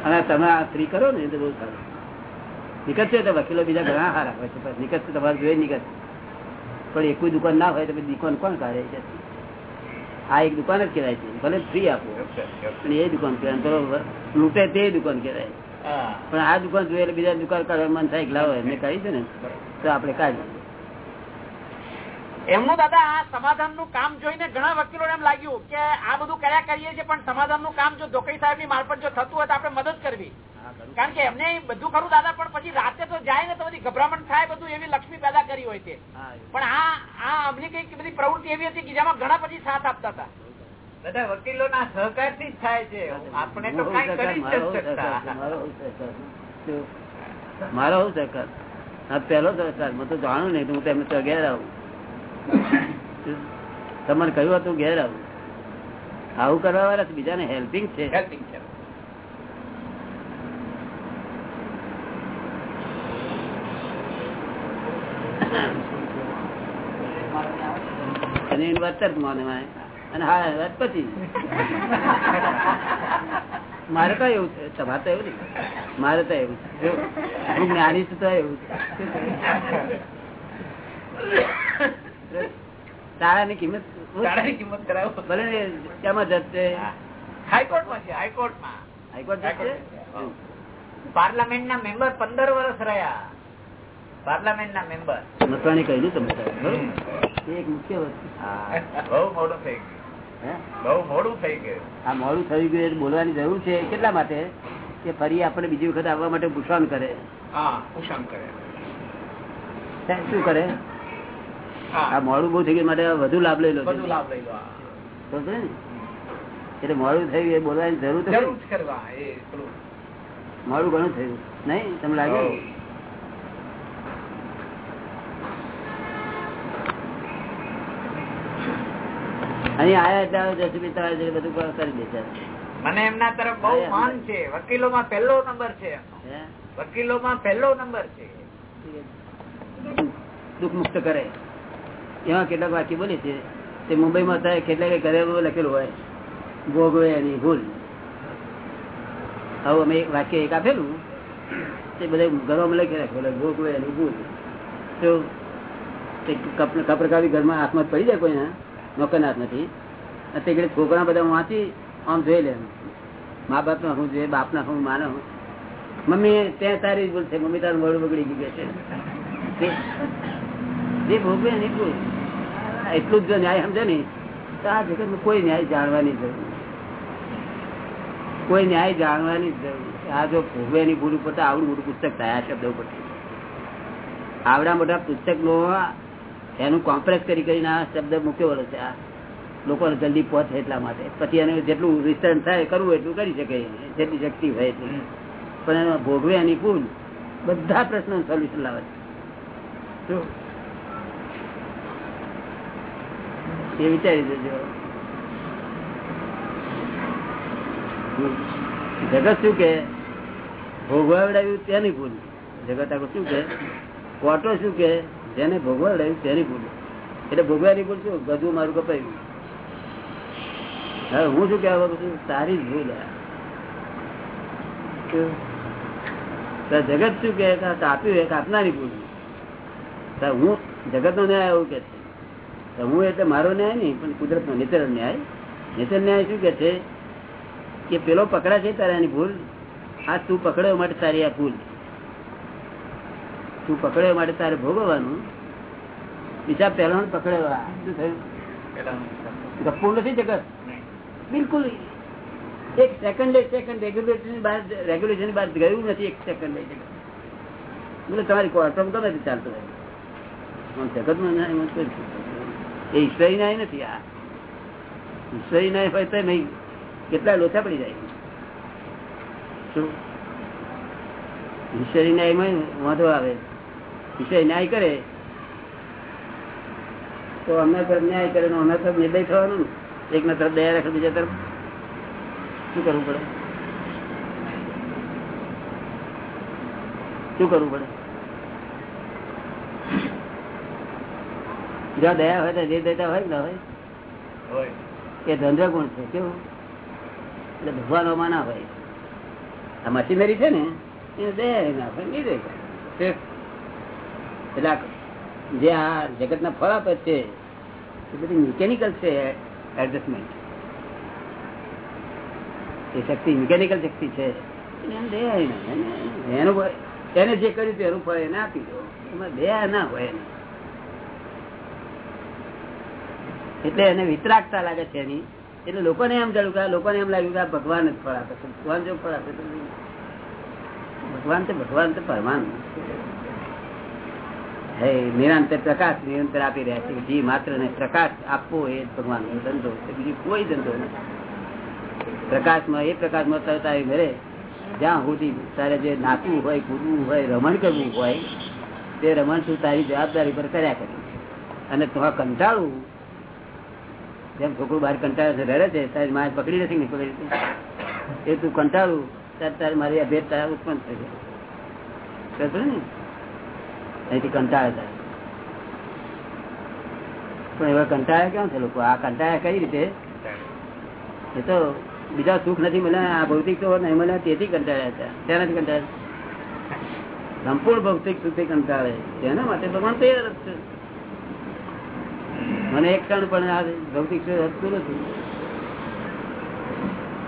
અને તમે આ ફ્રી કરો ને તો બહુ સારું નિકટ છે તો વકીલો બીજા ઘણા સારા હોય છે તો તમારે જોઈએ નીકળશે પણ એક દુકાન ના હોય તો દુકાન કોણ કાઢે? છે. આ એક દુકાન જ કહેવાય છે. ભલે ફ્રી આપો. પણ એ દુકાન કહેવાય. લૂંટે તે દુકાન કહેવાય. પણ આ દુકાન જોઈએ બીજા દુકાન કાઢવા મન થાય લાવે લાવો એમને કાઢી છે ને તો આપણે કાઢીએ. એમનું દાદા આ સમાધાનનું કામ જોઈને ઘણા વકીલો એમ લાગ્યું કે આ બધું કર્યા કરીએ છીએ પણ સમાધાનનું કામ જો ધોકઈ સાહેબની મારફત જો થતું હોય તો આપણે મદદ કરવી. કારણ કે એમને બધું ખરું દાદા પણ પછી રાતે તો જાય ને તો બધી ગભરામણ થાય બધું એવી લક્ષ્મી પેદા કરી હોય છે. પણ આ આ અમની કંઈક બધી પ્રવૃત્તિ એવી હતી કે જેમાં ઘણા પછી સાથ આપતા હતા. બધા વકીલો ના સહકારથી જ થાય છે. આપણે તો મારો કઈ કરી શકતા. મારો સહકાર. પેલો સહકાર? તો જાણું નહીં તો હું તેમને તો આવું. તમારે કહ્યું હતું ઘેર આવું. આવું કરવા વાળા બીજાને હેલ્પિંગ છે. હેલ્પિંગ છે. અને માને માને. અને હા વાત પછી. મારે તો એવું છે. તમારે તો એવું નહીં. મારે તો એવું છે. હું જ્ઞાની છું તો એવું છે. તારાની કિંમત શાળાની કિંમત કરાવો. ભલે ક્યાંમાં જશે હાઈકોર્ટમાં છે હાઈકોર્ટમાં. હાઈકોર્ટ જશે પાર્લામેન્ટ ના મેમ્બર પંદર વર્ષ રહ્યા. પાર્લામેન્ટ ના મેમ્બર મથવાની કહ્યું તમને એક મુખ્ય વસ્તુ બહુ મોડું થઈ ગયું. હે? બહુ મોડું થઈ ગયું. આ મોડું થઈ ગયું બોલવાની જરૂર છે. કેટલા માટે? કે ફરી આપણે બીજી વખત આવવા માટે ભૂષણ કરે. હા ઉષણ કરે. શું કરે? આ મોડું બહુ થઈ ગયું માટે વધુ લાભ લઈ લો. લાભ લઈ? એટલે મોડું થઈ ગયું એ બોલવાની જરૂર તો મોડું ઘણું થયું. નહીં? તમને લાગે? હઉ. અહીં આયા એટલે આવે જસુભાઈ તમારે બધું કરી દે છે મને એમના તરફ બહુ માન છે. વકીલોમાં પહેલો નંબર છે એમનો. હે? વકીલોમાં પહેલો નંબર છે. દુઃખ મુક્ત કરે. એમાં કેટલાક વાક્ય બોલે છે, તે મુંબઈમાં થાય કેટલાક ઘરે લખેલું હોય. ભોગવે એની ભૂલ. હવે અમે એક વાક્ય એક આપેલું, તે બધા ઘરોમાં લખી રાખેલું ભોગવે એની ભૂલ. તો તે કપ- કપરકાવી ઘરમાં હાથમાં પડી જાય કોઈ નોકરના હાથ અને તે છોકરા બધા વાંચી, આમ જોઈ લે. મા બાપ હું જોઈએ બાપ ના હું, માનો મમ્મી, ત્યાં તારી ભૂલ છે, મમ્મી તારું વડું બગડી ગયું છે. જે ભોગવે એની ભૂલ એટલું જ જો ન્યાય સમજે ને તો આ જગત કોઈ ન્યાય જાણવાની જરૂર કોઈ ન્યાય જાણવાની જરૂર આ જો ભોગવે ની ભૂલ ઉપર તો આવડું મોટું પુસ્તક થયા શબ્દ ઉપર આવડા મોટા પુસ્તક નો એનું કોમ્પ્રેસ કરી કરીને આ શબ્દ મૂક્યો છે. આ લોકોને જલ્દી પહોંચે એટલા માટે. પછી એને જેટલું વિસ્તરણ થાય કરવું એટલું કરી શકે. જેટલી શક્તિ હોય એટલી. પણ એમાં ભોગવે એની ભૂલ બધા પ્રશ્નો સોલ્યુશન લાવે છે શું? એ વિચારી દેજો. જગત શું કે? ભોગવાવડાવ્યું તેની ભૂલ. જગત આગળ શું કે? કોટો શું કે? જેને ભોગવાવડાવ્યું તેની ભૂલ. એટલે ભોગવાની ભૂલ શું? બધું મારું કપાયું. હવે હું શું કહેવા છું? તારી જ ભૂલ જગત શું કે? કાપ્યું એ કાપનારી ભૂલ. હું જગત નો ન્યાય એવું કે છે? હું એટલે મારો ન્યાય નહીં, પણ કુદરત નો નિતર ન્યાય. નિતર ન્યાય શું કે છે? કે પેલો પકડા છે તારે એની ભૂલ? આ તું પકડ્યો માટે તારી આ ભૂલ. તું પકડ્યો માટે તારે ભોગવવાનું. બીજા પહેલા પકડ્યો. આ. શું થયું? પેલાનું નથી જગત? બિલકુલ. એક સેકન્ડ એક સેકન્ડ રેગ્યુલેશન બહાર રેગ્યુલેશન બહાર ગયું નથી એક સેકન્ડ એક એટલે તમારી કોર્ટમાં ગમે તે ચાલતું. હોય જગતમાં એ ઈશ્વરી નાય નથી. આ ઈશ્વરી નાય હોય તો નહીં. કેટલા લોચા પડી જાય. શું? ઈશ્વરી ન્યાયમાં વાંધો આવે. ઈશ્વરી ન્યાય કરે. તો અમને તરફ ન્યાય કરે ને અમને તરફ નિર્દય થવાનું. એક ના તરફ દયા રાખે, બીજા તરફ શું કરવું પડે? શું કરવું પડે? જ્યાં દયા હોય તો નિર્દયતા હોય ને હોય. એ ધંધો ગુણ છે કેવું? એટલે ભગવાનોમાં ના હોય. આ મશીનરી છે ને એને દયા ના હોય નિર્દય એટલે જે આ જગત ના ફળ આપે છે એ બધી મિકેનિકલ છે એડજસ્ટમેન્ટ એ શક્તિ મિકેનિકલ શક્તિ છે. એને જે કર્યું એનું ફળ એને આપી દો. એમાં દયા ના હોય એને. એટલે એને વિતરાગતા લાગે છે એની. એટલે લોકોને એમ જાણ્યું કે લોકોને એમ લાગ્યું કે ભગવાન જ ફળ આપે છે. ભગવાન જો ફળ આપે ભગવાન તો ભગવાન તો પરમાન હે, નિરંતર પ્રકાશ, નિરંતર આપી રહ્યા છે. જી માત્ર ને પ્રકાશ આપવો એ ભગવાન નો ધંધો બીજો કોઈ ધંધો નથી. પ્રકાશમાં, એ પ્રકાશમાં તરત આવી ઘરે જ્યાં સુધી તારે જે નાચવું હોય, કૂદવું હોય, રમણ કરવું હોય, તે રમણ તું તારી જવાબદારી પર કર્યા કરી. અને તો કંટાળવું જેમ છોકરું બહાર કંટાળે છે રડે છે, તારી માએ પકડી નથી નીકળી એ તું કંટાળું, ત્યારે તારે મારી અભેદ તારા ઉત્પન્ન થઈ જાય ને? અહીંથી કંટાળે તારે પણ એવા કંટાળે કેમ છે લોકો? આ કંટાળા કઈ રીતે? એ તો બીજા સુખ નથી મળ્યા, આ ભૌતિક તો નહીં મળ્યા, તેથી કંટાળ્યા હતા ત્યાંથી કંટાળે? સંપૂર્ણ ભૌતિક સુખથી કંટાળે તેના માટે ભગવાન તૈયાર જ છે. મને એક ક્ષણ પણ આ ભૌતિક હતું નથી.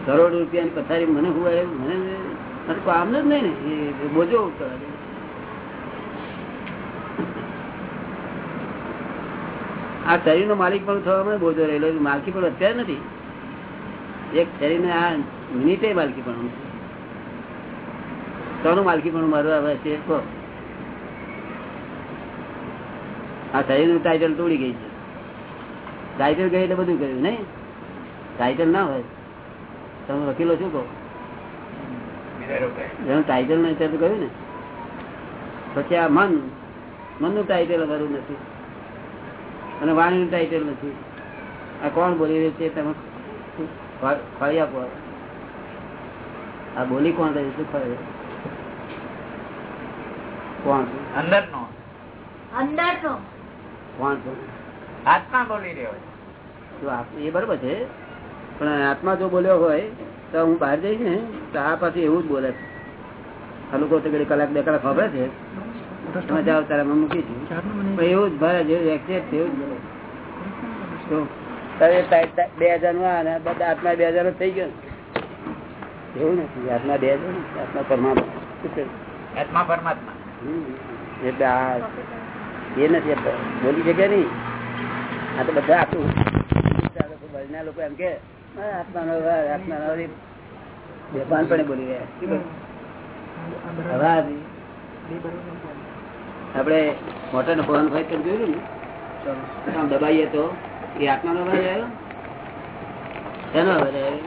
કરોડ રૂપિયાની પથારી મને હું મને મને કામ જ નહીં ને બોજો આ શરીર નો માલિક પણ થવા બોજો રહેલો માલકી પણ અત્યારે નથી. એક શરીર ને આ મિનિટે માલકી પણ કોનું માલકી પણ મારું આવે છે આ શરીરનું ટાઇટલ તોડી ગઈ છે. ટાઇટલ ગઈ એટલે બધું કર્યું નહીં? ટાઇટલ ના હોય. તમે વકીલો શું કહો. જેનું ટાઇટલ નહીં ત્યારે કહ્યું ને. પછી આ મન મનનું ટાઇટલ અમારું નથી. અને વાણીનું ટાઇટલ નથી. આ કોણ બોલી રહ્યું છે તમે ફળી આપો. આ બોલી કોણ રહ્યું છે ખળી કોણ છે? અંદર નો અંદર નો કોણ છે? આત્મા બોલી રહ્યો છે. એ બરોબર છે પણ આત્મા જો બોલ્યો હોય તો હું બહાર જઈશ ને તો આ પાછું એવું જ બોલે છે. આ લોકો તો કલાક બે કલાક ખબર છે. તમે જાઓ તારા માં મૂકી છું પણ એવું જ ભરે જેવું exact એવું જ બોલે તો તારે તા- તા- બે હજારનું અને બધા આત્મા બે હજાર નો થઈ ગયો એવું નથી આત્મા બે હજાર. આત્મા પરમાત્મા. આત્મા પરમાત્મા. એટલે આ એ નથી બોલી શકે નહીં. આ તો બધા આટલું. બહારના લોકો એમ કે "આ આત્માનો આત્માનો અવાજ." બેભાનપણે બોલી રહ્યા શું આપણે મોટર નો ફોન હોય કરી જોયું ને? દબાઈએ તો. એ આત્માનો અવાજ આવ્યો? શેનો અવાજ આવ્યો?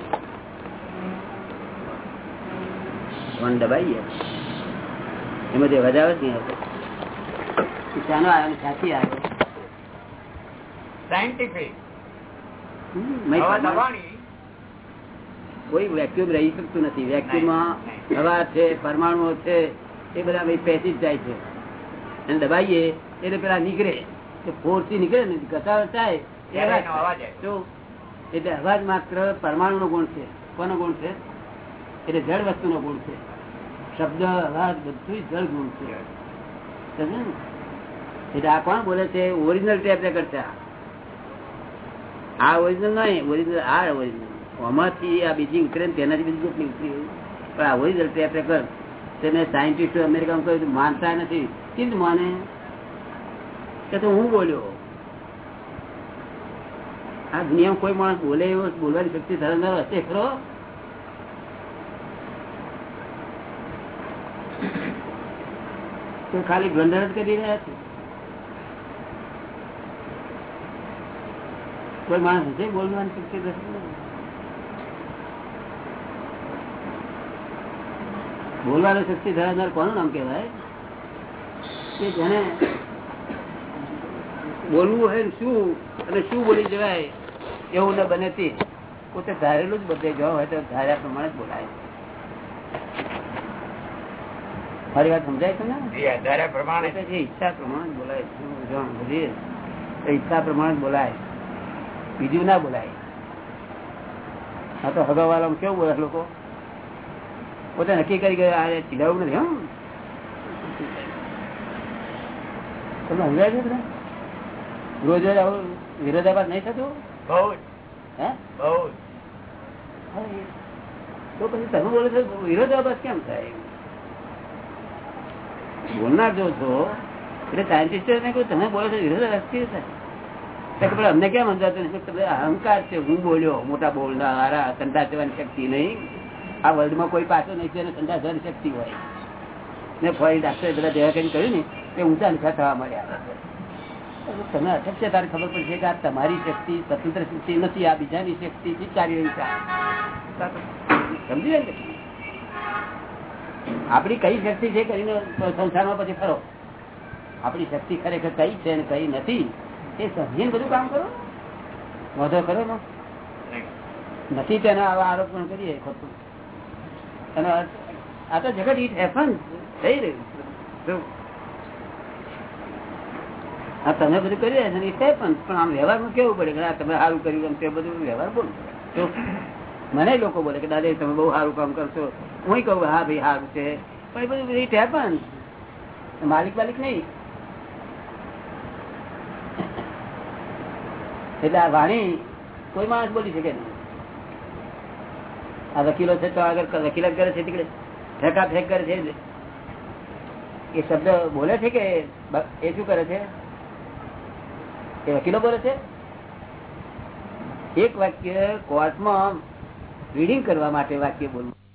ફોન દબાઈએ? એમાં જે અવાજ આવે આવતો એ શાનો આવ્યો સાચી આવ્યો. સાયન્ટિફિક. કોઈ વેક્યુમ રહી શકતું નથી. વેક્યુમમાં હવા છે પરમાણુઓ છે એ બધા પેસી જ જાય છે. અને દબાઈએ એટલે પેલા નીકળે. તો ફોર્સથી નીકળે ને ઘસારો થાય એટલે અવાજ માત્ર પરમાણુ નો ગુણ છે. કોનો ગુણ છે? એટલે જળ વસ્તુ નો ગુણ છે. શબ્દ અવાજ બધું જળ ગુણ છે. એટલે આ કોણ બોલે છે? ઓરિજિનલ ટેપ રેકર્ડ છે આ. આ ઓરિજિનલ નહીં ઓરિજિનલ આ ઓરિજિનલ આમાંથી આ બીજી ઉતરે ને તેનાથી બીજી કેટલી ઉતરી પણ આ ઓરિજિનલ ટેપ રેકર્ડ તેને સાયન્ટિસ્ટો અમેરિકામાં કહ્યું માનતા નથી. કેમ માને? કે તો હું બોલ્યો? આ દુનિયામાં કોઈ માણસ બોલે એવો બોલવાની શક્તિ ધરાવનાર હશે? ખરો? તો ખાલી ગંધર જ કરી રહ્યા છે. કોઈ માણસ હશે બોલવાની શક્તિ ધરાવનારો? બોલવાની શક્તિ ધરાવનાર કોનું નામ કહેવાય કે જેને બોલવું હોય શું અને શું બોલી જવાય એવું ન બને તે પોતે ધારેલું જ બધે જવા હોય તો ધાર્યા પ્રમાણે જ બોલાય મારી વાત સમજાય છે ને ધાર્યા પ્રમાણે જે ઈચ્છા પ્રમાણે બોલાય શું બધી ઈચ્છા પ્રમાણે જ બોલાય બીજું ના બોલાય. આ તો હગાવાલા કેવું બોલે લોકો? પોતે નક્કી કરી ગયા આ ચીડાવું નથી હમ તમે સમજાય છે રોજ રોજ આવું વિરોધાભાસ નહીં થતું? બહુ હે? બહુ હા, તો પછી તમે બોલો છો વિરોધાભાસ કેમ થાય? બોલનાર જો છો એટલે સાયન્ટિસ્ટ ને કહ્યું તમે બોલો છો વિરોધાભાસ કેવી થાય? અમને કેમ સમજાતું અહંકાર છે, હું બોલ્યો, મોટા બોલનારા સંદાસ જવાની શક્તિ નહીં. આ વર્લ્ડમાં કોઈ પાછો નહીં છે સંદાસ જવાની શક્તિ હોય. ને ફરી ડાક્ટરે બધા જેવા કરીને કહ્યું ને તે ઊંચા નીચા થવા મળ્યા તમે અટક છે ખબર પડશે કે આ તમારી શક્તિ, સ્વતંત્ર શક્તિ નથી, આ બીજાની શક્તિ ચાલી રહી છે સમજી ને? આપણી કઈ શક્તિ છે, કરીને સંસારમાં પછી ફરો. આપણી શક્તિ ખરેખર કઈ છે ને કઈ નથી એ સમજીને બધું કામ કરો. વધો કરો નથી તેના આવા આરોપ પણ કરીએ, ખોટું. અને આ તો જગત ઇટ હેપન થઈ રહ્યું. આ તમે બધું કરી રહ્યા છો ઇટ હેપન, પણ આમ વ્યવહારમાં કેવું પડે કે તમે સારું કર્યું તે બધું વ્યવહાર બોલ. મને લોકો બોલે કે, દાદા, તમે બહુ સારું કામ કરશો. હું કહું, હા ભાઈ, સારું છે. પણ એ બધું ઇટ હેપન. માલિક માલિક નહીં. એટલે આ વાણી કોઈ માણસ બોલી શકે નહીં. આ વકીલો છે તો આગળ વકીલાત કરે છે તીકડે. ફેંકા ફેંક કરે છે એ શબ્દ બોલે છે કે એ શું કરે છે? એ વકીલો બોલે છે? એક વાક્ય કોર્ટમાં રીડિંગ કરવા માટે વાક્ય બોલવું.